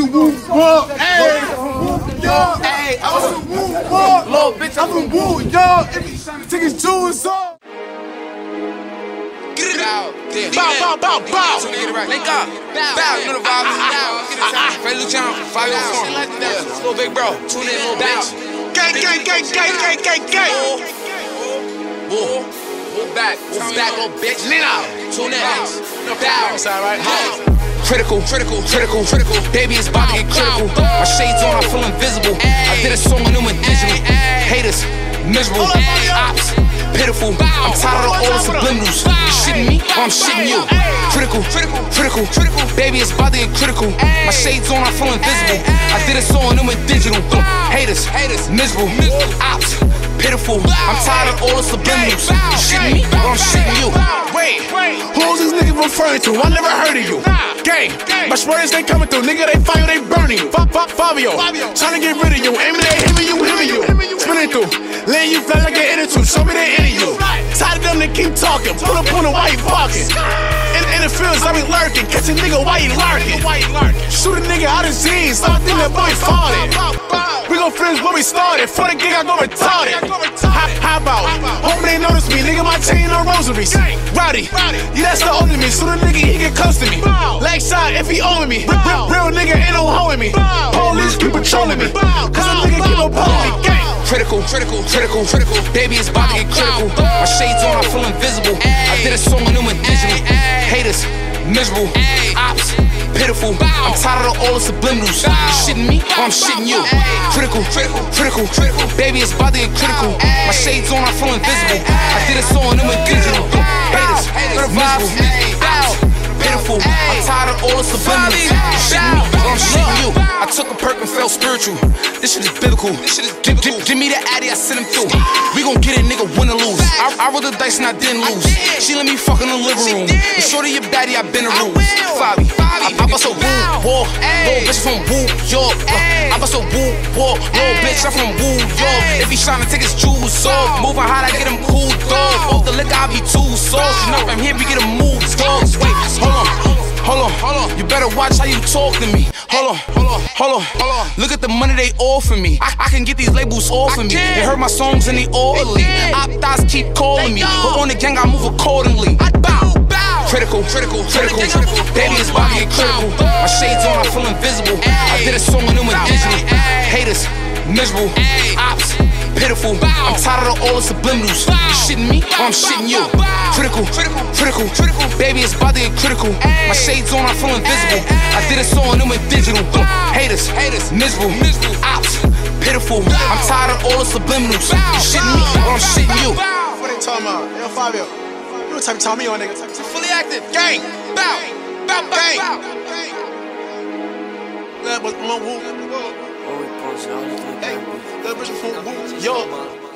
some woo woo, hey, yo, hey, I was some woo woo, little bitch, I'm from woo, yo, take his jewels off. Get it out. Bow, bow, bow, bow. Right. Link up. Bow. You know the vibes. Bow. Get it out. Fred Luciano. Fabio Form. Yeah. Little big bro. Tune in, little bitch. Gang, gang, gang, gang, gang, gang, gang. Woo. Woo back. Woo back, little bitch. Nina. Tune in. Bow. Sound right? Critical, critical, critical, critical. Baby, it's about to get critical. My shades on, I feel invisible. I did a song on them digital. Haters, miserable. Ops, pitiful. I'm tired of all the subliminals. You shitting me or I'm shitting you. Critical, critical, critical, critical. Baby, it's about to get critical. My shades on, I feel invisible. I did a song on them in digital. Haters, haters, miserable. Ops, pitiful. I'm tired of all the subliminals. You shitting me or I'm shitting you. Wait, who's this nigga referring to? I never heard of you. Gang, my spurs they coming through, nigga. They fire, they burning you. Fa- Fa- Fabio, trying to get rid of you. Aiming they hitting you, hitting you. Spinning through, letting you feel like an attitude. Show me they into you. Tired of them that keep talking. Pull up on the white pocket. In, in the fields, I be lurking. Catch a nigga while he lurking. Shoot a nigga out of jeans. Start thinking that boy farted. Finish where we started. For the gig, I go retarded. How, about? Hope they notice me, nigga. My chain on rosaries. Rowdy, yeah, that's the only me. So the nigga, he get close to me. Leg shot if he owing me. Real, real nigga ain't no hoeing me. Police keep patrolling me. Cause a nigga keep on pulling. Critical, critical, critical, critical. Baby, it's about to get critical. My shades on, I feel invisible. I did a song on in digital. Haters, miserable. Ops, pitiful. I'm tired of all the subliminals. You shitting me or I'm shitting you. Critical, critical, critical, critical. Baby, it's about to get critical. My shades on, I feel invisible. I did a song in digital. Haters, miserable. Ops, pitiful. I'm tired of all the subliminals. Shitting me or I'm shitting you. I took a perk and felt spiritual. This shit is biblical. This shit is biblical. Give, give me the addy, I sent him through. We gon' get it, nigga, win or lose. I, I rolled the dice and I didn't lose. She let me fuck in the living room. Shorty your baddie, I been a rules. Fabi, I bust a woo war. Little bitch from Woo York. Uh, I bust a woo war. Little bitch, I'm from Woo York. If he tryna take his jewels off, moving hot, I get him cool dog. Off the liquor, I be too soft. You know from here we get a move dogs. Wait, hold on. Hold on, hold on. You better watch how you talk to me. Hold on, hold on, hold on, hold on. Look at the money they offer me. I, I can get these labels off of me. They heard my songs in the orderly. Op thoughts keep calling me. But on the gang, I move accordingly. Critical, critical, critical. Baby, it's about critical. My shades on, I feel invisible. I did a song on them digital. Haters, miserable. Ops, pitiful. I'm tired of all the subliminals. You shitting me or I'm shitting you. Critical, critical, critical. Baby, it's about get critical. My shades on, I feel invisible. I did a song on them digital. Haters, haters, miserable. Ops, pitiful. I'm tired of all the subliminals. You shitting me or I'm shitting you. What they talking about? Yo, Fabio. You the type of time me on, nigga. Fully active. Gang. Bow. Bow, bow. That was my woo. Hey, that bitch from woo. Yo.